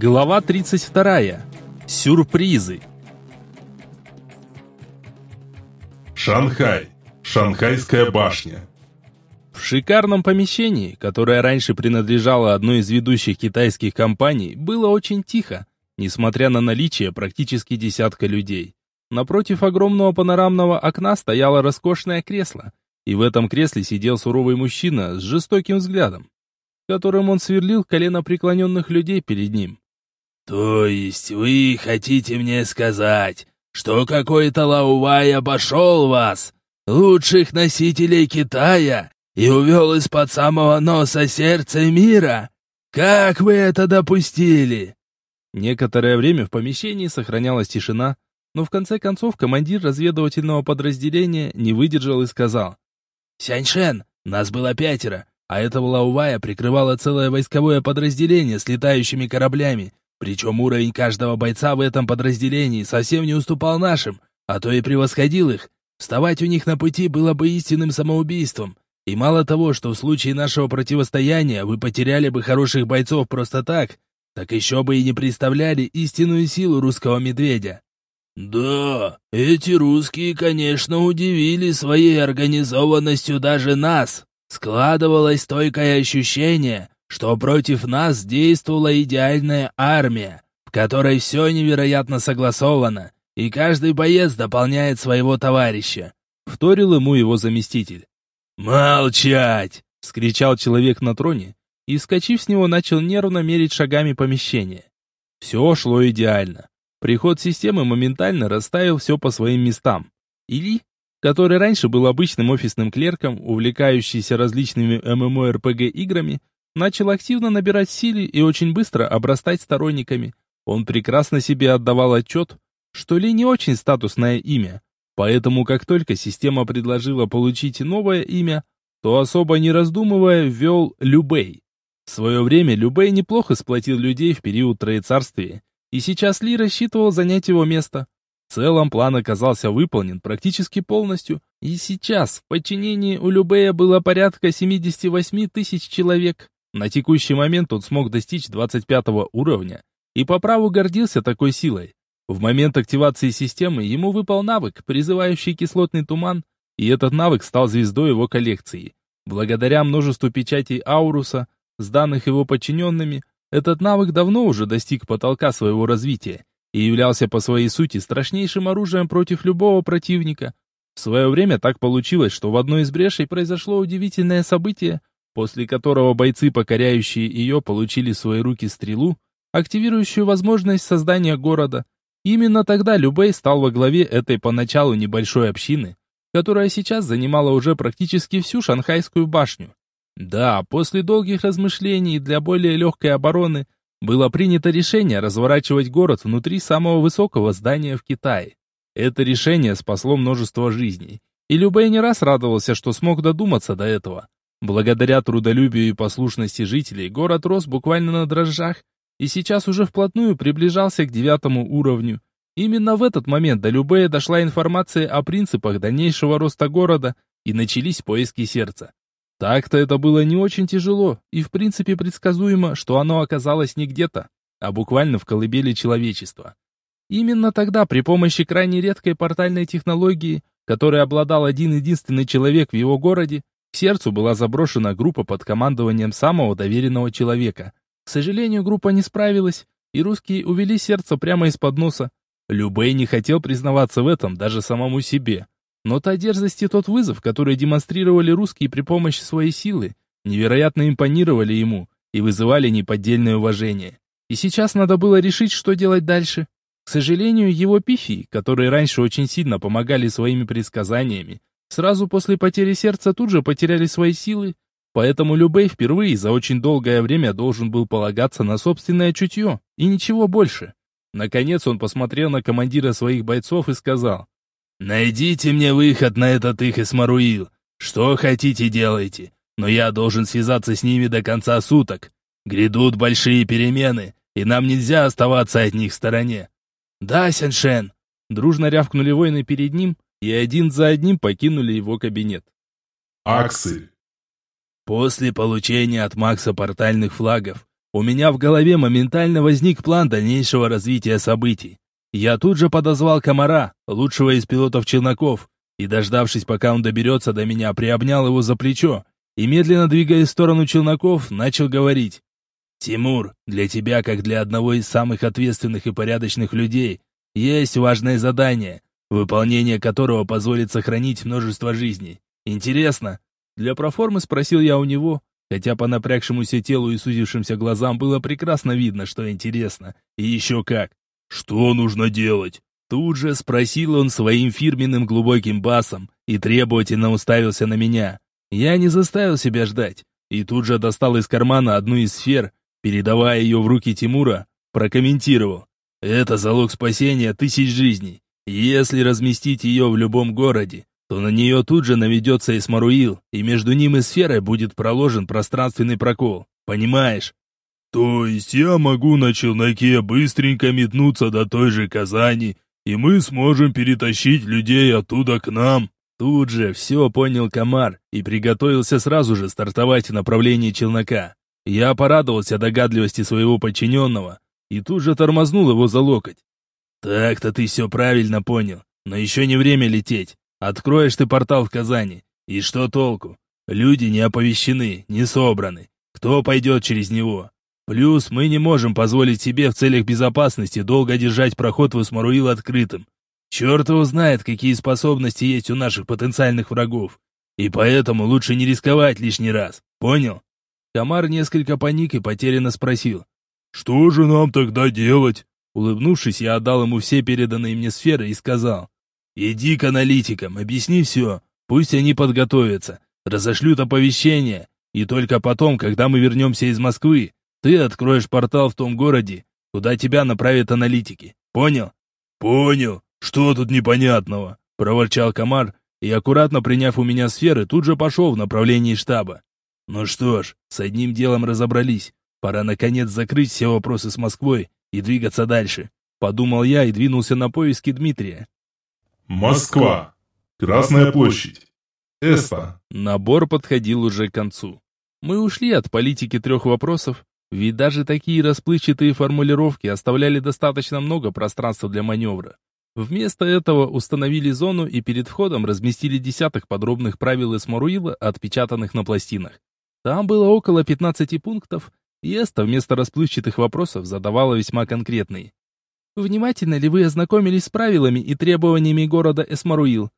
Глава 32. Сюрпризы. Шанхай. Шанхайская башня. В шикарном помещении, которое раньше принадлежало одной из ведущих китайских компаний, было очень тихо, несмотря на наличие практически десятка людей. Напротив огромного панорамного окна стояло роскошное кресло, и в этом кресле сидел суровый мужчина с жестоким взглядом, которым он сверлил колено преклоненных людей перед ним. «То есть вы хотите мне сказать, что какой-то Лаувай обошел вас, лучших носителей Китая, и увел из-под самого носа сердца мира? Как вы это допустили?» Некоторое время в помещении сохранялась тишина, но в конце концов командир разведывательного подразделения не выдержал и сказал. «Сяньшен, нас было пятеро, а этого Лаувая прикрывало целое войсковое подразделение с летающими кораблями, причем уровень каждого бойца в этом подразделении совсем не уступал нашим, а то и превосходил их. Вставать у них на пути было бы истинным самоубийством. И мало того, что в случае нашего противостояния вы потеряли бы хороших бойцов просто так, так еще бы и не представляли истинную силу русского медведя. Да, эти русские, конечно, удивили своей организованностью даже нас. Складывалось стойкое ощущение, что против нас действовала идеальная армия, в которой все невероятно согласовано, и каждый боец дополняет своего товарища. Вторил ему его заместитель. «Молчать!» — вскричал человек на троне, и, вскочив с него, начал нервно мерить шагами помещение. Все шло идеально. Приход системы моментально расставил все по своим местам. Или, который раньше был обычным офисным клерком, увлекающийся различными ММО-РПГ-играми, начал активно набирать силы и очень быстро обрастать сторонниками. Он прекрасно себе отдавал отчет, что Ли не очень статусное имя, поэтому как только система предложила получить новое имя, то особо не раздумывая ввел Любей. В свое время Любей неплохо сплотил людей в период Троецарствия, и сейчас Ли рассчитывал занять его место. В целом план оказался выполнен практически полностью, и сейчас в подчинении у Любея было порядка 78 тысяч человек. На текущий момент он смог достичь 25 уровня и по праву гордился такой силой. В момент активации системы ему выпал навык, призывающий кислотный туман, и этот навык стал звездой его коллекции. Благодаря множеству печатей Ауруса, сданных его подчиненными, этот навык давно уже достиг потолка своего развития и являлся по своей сути страшнейшим оружием против любого противника. В свое время так получилось, что в одной из брешей произошло удивительное событие, после которого бойцы, покоряющие ее, получили в свои руки стрелу, активирующую возможность создания города. Именно тогда Любей стал во главе этой поначалу небольшой общины, которая сейчас занимала уже практически всю Шанхайскую башню. Да, после долгих размышлений для более легкой обороны было принято решение разворачивать город внутри самого высокого здания в Китае. Это решение спасло множество жизней, и Любей не раз радовался, что смог додуматься до этого. Благодаря трудолюбию и послушности жителей город рос буквально на дрожжах и сейчас уже вплотную приближался к девятому уровню. Именно в этот момент до Любея дошла информация о принципах дальнейшего роста города и начались поиски сердца. Так-то это было не очень тяжело и в принципе предсказуемо, что оно оказалось не где-то, а буквально в колыбели человечества. Именно тогда при помощи крайне редкой портальной технологии, которой обладал один единственный человек в его городе, к сердцу была заброшена группа под командованием самого доверенного человека. К сожалению, группа не справилась, и русские увели сердце прямо из-под носа. Любэй не хотел признаваться в этом даже самому себе. Но та дерзость и тот вызов, который демонстрировали русские при помощи своей силы, невероятно импонировали ему и вызывали неподдельное уважение. И сейчас надо было решить, что делать дальше. К сожалению, его пифи, которые раньше очень сильно помогали своими предсказаниями, Сразу после потери сердца тут же потеряли свои силы, поэтому Любей впервые за очень долгое время должен был полагаться на собственное чутье, и ничего больше. Наконец он посмотрел на командира своих бойцов и сказал, «Найдите мне выход на этот их Исмаруил. Что хотите, делайте, но я должен связаться с ними до конца суток. Грядут большие перемены, и нам нельзя оставаться от них в стороне». «Да, Сяншен!» Дружно рявкнули воины перед ним, и один за одним покинули его кабинет. Аксель. После получения от Макса портальных флагов, у меня в голове моментально возник план дальнейшего развития событий. Я тут же подозвал комара, лучшего из пилотов челноков, и, дождавшись, пока он доберется до меня, приобнял его за плечо и, медленно двигаясь в сторону челноков, начал говорить. «Тимур, для тебя, как для одного из самых ответственных и порядочных людей, есть важное задание, выполнение которого позволит сохранить множество жизней. Интересно?» Для проформы спросил я у него, хотя по напрягшемуся телу и сузившимся глазам было прекрасно видно, что интересно. И еще как. «Что нужно делать?» Тут же спросил он своим фирменным глубоким басом и требовательно уставился на меня. Я не заставил себя ждать и тут же достал из кармана одну из сфер, передавая ее в руки Тимура, прокомментировал. «Это залог спасения тысяч жизней. Если разместить ее в любом городе, то на нее тут же наведется Исмаруил, и между ним и сферой будет проложен пространственный прокол. Понимаешь?» «То есть я могу на челноке быстренько метнуться до той же Казани, и мы сможем перетащить людей оттуда к нам?» Тут же все понял комар и приготовился сразу же стартовать в направлении челнока. Я порадовался догадливости своего подчиненного и тут же тормознул его за локоть. «Так-то ты все правильно понял, но еще не время лететь. Откроешь ты портал в Казани, и что толку? Люди не оповещены, не собраны. Кто пойдет через него? Плюс мы не можем позволить себе в целях безопасности долго держать проход в Исмаруил открытым. Черт его знает, какие способности есть у наших потенциальных врагов. И поэтому лучше не рисковать лишний раз. Понял? Комар несколько паник и потерянно спросил. «Что же нам тогда делать?» Улыбнувшись, я отдал ему все переданные мне сферы и сказал. «Иди к аналитикам, объясни все. Пусть они подготовятся, разошлют оповещение. И только потом, когда мы вернемся из Москвы, ты откроешь портал в том городе, куда тебя направят аналитики. Понял?» «Понял. «Что тут непонятного?» — проворчал комар, и, аккуратно приняв у меня сферы, тут же пошел в направлении штаба. Ну что ж, с одним делом разобрались. Пора, наконец, закрыть все вопросы с Москвой и двигаться дальше. Подумал я и двинулся на поиски Дмитрия. Москва. Красная площадь. Эста. Набор подходил уже к концу. Мы ушли от политики трех вопросов, ведь даже такие расплывчатые формулировки оставляли достаточно много пространства для маневра. Вместо этого установили зону и перед входом разместили десяток подробных правил Эсмаруила, отпечатанных на пластинах. Там было около 15 пунктов, и Эста вместо расплывчатых вопросов задавала весьма конкретные. Внимательно ли вы ознакомились с правилами и требованиями города Эсмаруил?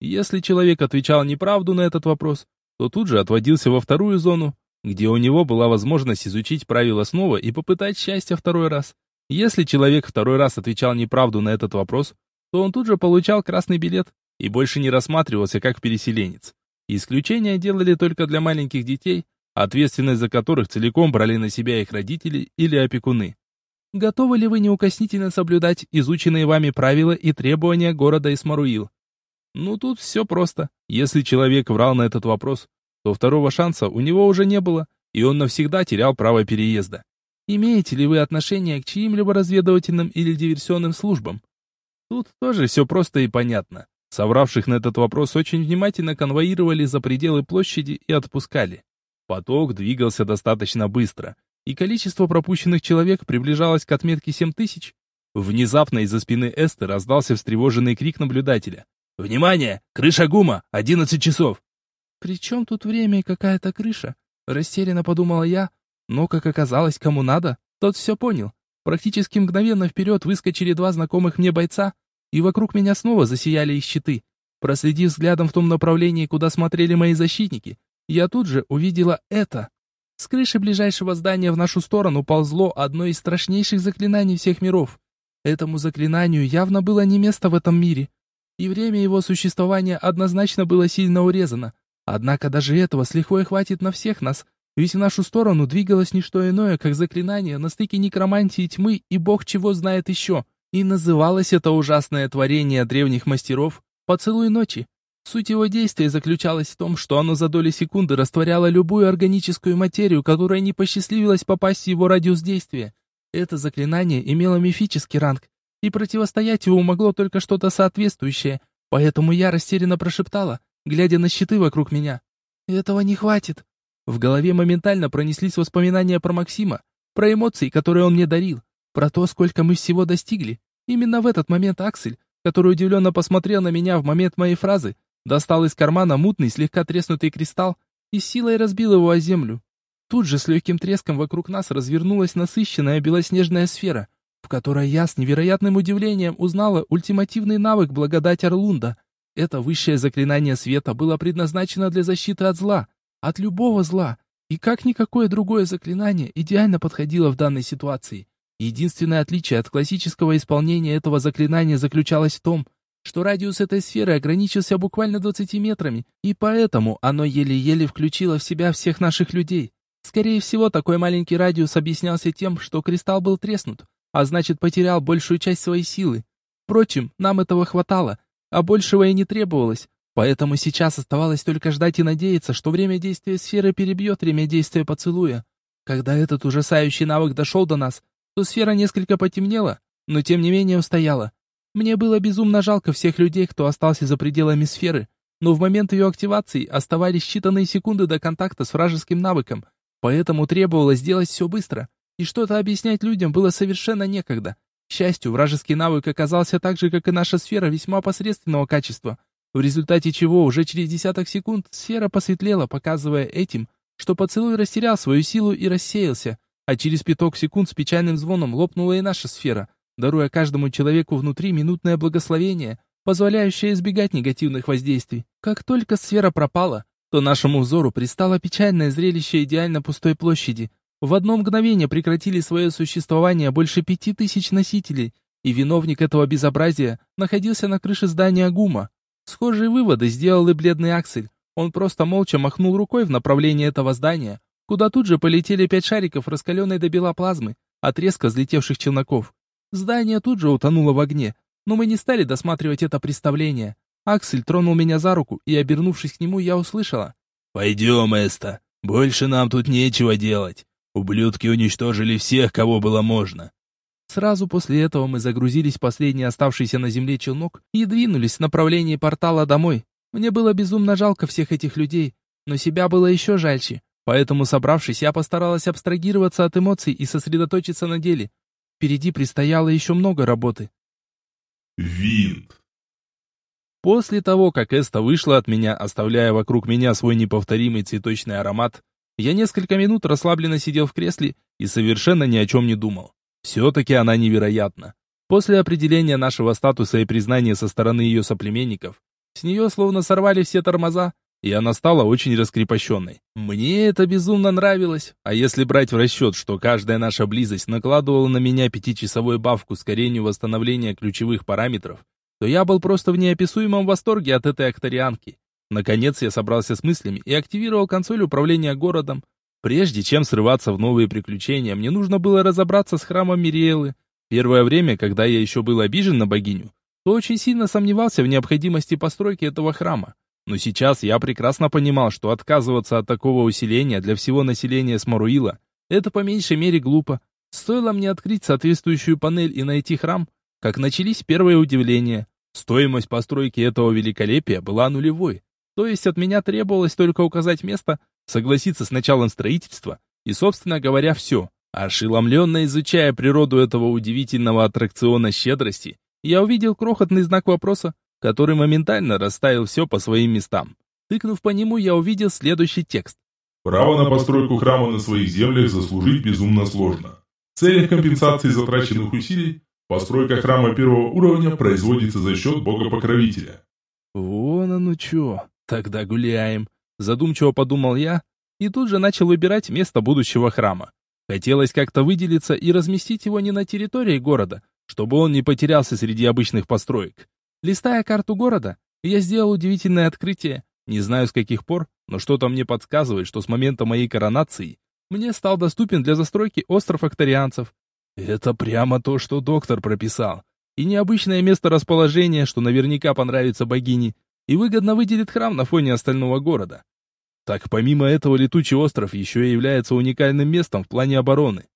Если человек отвечал неправду на этот вопрос, то тут же отводился во вторую зону, где у него была возможность изучить правила снова и попытать счастье второй раз. Если человек второй раз отвечал неправду на этот вопрос, то он тут же получал красный билет и больше не рассматривался как переселенец. Исключения делали только для маленьких детей, ответственность за которых целиком брали на себя их родители или опекуны. Готовы ли вы неукоснительно соблюдать изученные вами правила и требования города Исмаруил? Ну тут все просто. Если человек врал на этот вопрос, то второго шанса у него уже не было, и он навсегда терял право переезда. Имеете ли вы отношение к чьим-либо разведывательным или диверсионным службам? Тут тоже все просто и понятно. Совравших на этот вопрос очень внимательно конвоировали за пределы площади и отпускали. Поток двигался достаточно быстро, и количество пропущенных человек приближалось к отметке 7000. Внезапно из-за спины Эсты раздался встревоженный крик наблюдателя. «Внимание! Крыша ГУМа! 11 часов!» «При чем тут время и какая-то крыша?» Растерянно подумала я, но, как оказалось, кому надо, тот все понял. Практически мгновенно вперед выскочили два знакомых мне бойца, и вокруг меня снова засияли их щиты. Проследив взглядом в том направлении, куда смотрели мои защитники, я тут же увидела это. С крыши ближайшего здания в нашу сторону ползло одно из страшнейших заклинаний всех миров. Этому заклинанию явно было не место в этом мире, и время его существования однозначно было сильно урезано. Однако даже этого с лихвой хватит на всех нас, ведь в нашу сторону двигалось не что иное, как заклинание на стыке некромантии тьмы и бог чего знает еще. И называлось это ужасное творение древних мастеров «Поцелуй ночи». Суть его действия заключалась в том, что оно за доли секунды растворяло любую органическую материю, которая не посчастливилась попасть в его радиус действия. Это заклинание имело мифический ранг, и противостоять его могло только что-то соответствующее, поэтому я растерянно прошептала, глядя на щиты вокруг меня. «Этого не хватит. В голове моментально пронеслись воспоминания про Максима, про эмоции, которые он мне дарил, про то, сколько мы всего достигли. Именно в этот момент Аксель, который удивленно посмотрел на меня в момент моей фразы, достал из кармана мутный, слегка треснутый кристалл и силой разбил его о землю. Тут же с легким треском вокруг нас развернулась насыщенная белоснежная сфера, в которой я с невероятным удивлением узнала ультимативный навык благодать Орлунда. Это высшее заклинание света было предназначено для защиты от зла, от любого зла, и как никакое другое заклинание идеально подходило в данной ситуации. Единственное отличие от классического исполнения этого заклинания заключалось в том, что радиус этой сферы ограничился буквально 20 метрами, и поэтому оно еле-еле включило в себя всех наших людей. Скорее всего, такой маленький радиус объяснялся тем, что кристалл был треснут, а значит потерял большую часть своей силы. Впрочем, нам этого хватало, а большего и не требовалось, Поэтому сейчас оставалось только ждать и надеяться, что время действия сферы перебьет время действия поцелуя. Когда этот ужасающий навык дошел до нас, то сфера несколько потемнела, но тем не менее устояла. Мне было безумно жалко всех людей, кто остался за пределами сферы, но в момент ее активации оставались считанные секунды до контакта с вражеским навыком, поэтому требовалось сделать все быстро, и что-то объяснять людям было совершенно некогда. К счастью, вражеский навык оказался так же, как и наша сфера, весьма посредственного качества, в результате чего уже через десяток секунд сфера посветлела, показывая этим, что поцелуй растерял свою силу и рассеялся, а через пяток секунд с печальным звоном лопнула и наша сфера, даруя каждому человеку внутри минутное благословение, позволяющее избегать негативных воздействий. Как только сфера пропала, то нашему взору пристало печальное зрелище идеально пустой площади. В одно мгновение прекратили свое существование больше пяти тысяч носителей, и виновник этого безобразия находился на крыше здания ГУМа. Схожие выводы сделал и бледный Аксель. Он просто молча махнул рукой в направлении этого здания, куда тут же полетели пять шариков раскаленной до бела плазмы, от резко взлетевших челноков. Здание тут же утонуло в огне, но мы не стали досматривать это представление. Аксель тронул меня за руку, и, обернувшись к нему, я услышала. «Пойдем, Эста, больше нам тут нечего делать. Ублюдки уничтожили всех, кого было можно. Сразу после этого мы загрузились в последний оставшийся на земле челнок и двинулись в направлении портала домой. Мне было безумно жалко всех этих людей, но себя было еще жальче. Поэтому, собравшись, я постаралась абстрагироваться от эмоций и сосредоточиться на деле. Впереди предстояло еще много работы. Винт. После того, как Эста вышла от меня, оставляя вокруг меня свой неповторимый цветочный аромат, я несколько минут расслабленно сидел в кресле и совершенно ни о чем не думал. Все-таки она невероятна. После определения нашего статуса и признания со стороны ее соплеменников, с нее словно сорвали все тормоза, и она стала очень раскрепощенной. Мне это безумно нравилось, а если брать в расчет, что каждая наша близость накладывала на меня пятичасовой баф к ускорению восстановления ключевых параметров, то я был просто в неописуемом восторге от этой акторианки. Наконец я собрался с мыслями и активировал консоль управления городом, Прежде чем срываться в новые приключения, мне нужно было разобраться с храмом Мириэлы. Первое время, когда я еще был обижен на богиню, то очень сильно сомневался в необходимости постройки этого храма. Но сейчас я прекрасно понимал, что отказываться от такого усиления для всего населения Смаруила – это по меньшей мере глупо. Стоило мне открыть соответствующую панель и найти храм, как начались первые удивления. Стоимость постройки этого великолепия была нулевой. То есть от меня требовалось только указать место, согласиться с началом строительства и, собственно говоря, все. Ошеломленно изучая природу этого удивительного аттракциона щедрости, я увидел крохотный знак вопроса, который моментально расставил все по своим местам. Тыкнув по нему, я увидел следующий текст. Право на постройку храма на своих землях заслужить безумно сложно. В целях компенсации затраченных усилий, постройка храма первого уровня производится за счет бога-покровителя. Вон оно чё. Тогда гуляем. Задумчиво подумал я и тут же начал выбирать место будущего храма. Хотелось как-то выделиться и разместить его не на территории города, чтобы он не потерялся среди обычных построек. Листая карту города, я сделал удивительное открытие. Не знаю с каких пор, но что-то мне подсказывает, что с момента моей коронации мне стал доступен для застройки остров Акторианцев. Это прямо то, что доктор прописал. И необычное место расположения, что наверняка понравится богине и выгодно выделит храм на фоне остального города. Так помимо этого летучий остров еще и является уникальным местом в плане обороны.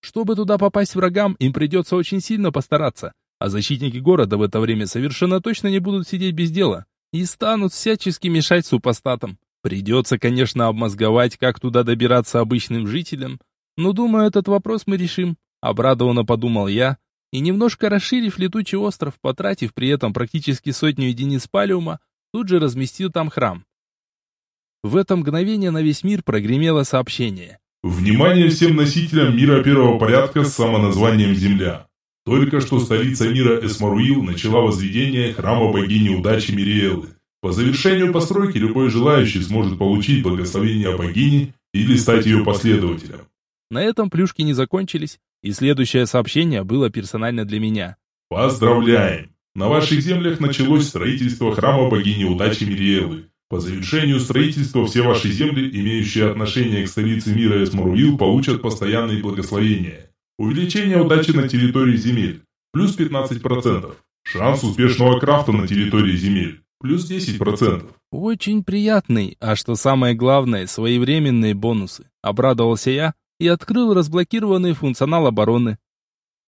Чтобы туда попасть врагам, им придется очень сильно постараться, а защитники города в это время совершенно точно не будут сидеть без дела и станут всячески мешать супостатам. Придется, конечно, обмозговать, как туда добираться обычным жителям, Но думаю, этот вопрос мы решим. Обрадованно подумал я, и немножко расширив летучий остров, потратив при этом практически сотню единиц палиума, тут же разместил там храм. В это мгновение на весь мир прогремело сообщение. Внимание всем носителям мира первого порядка с самоназванием Земля. Только что столица мира Эсмаруил начала возведение храма богини удачи Мириэлы. По завершению постройки любой желающий сможет получить благословение богини или стать ее последователем. На этом плюшки не закончились, и следующее сообщение было персонально для меня. Поздравляем! На ваших землях началось строительство храма богини удачи Мириэлы. По завершению строительства все ваши земли, имеющие отношение к столице мира Эсмаруил, получат постоянные благословения. Увеличение удачи на территории земель. Плюс 15%. Шанс успешного крафта на территории земель. Плюс 10%. Очень приятный, а что самое главное, своевременные бонусы. Обрадовался я и открыл разблокированный функционал обороны.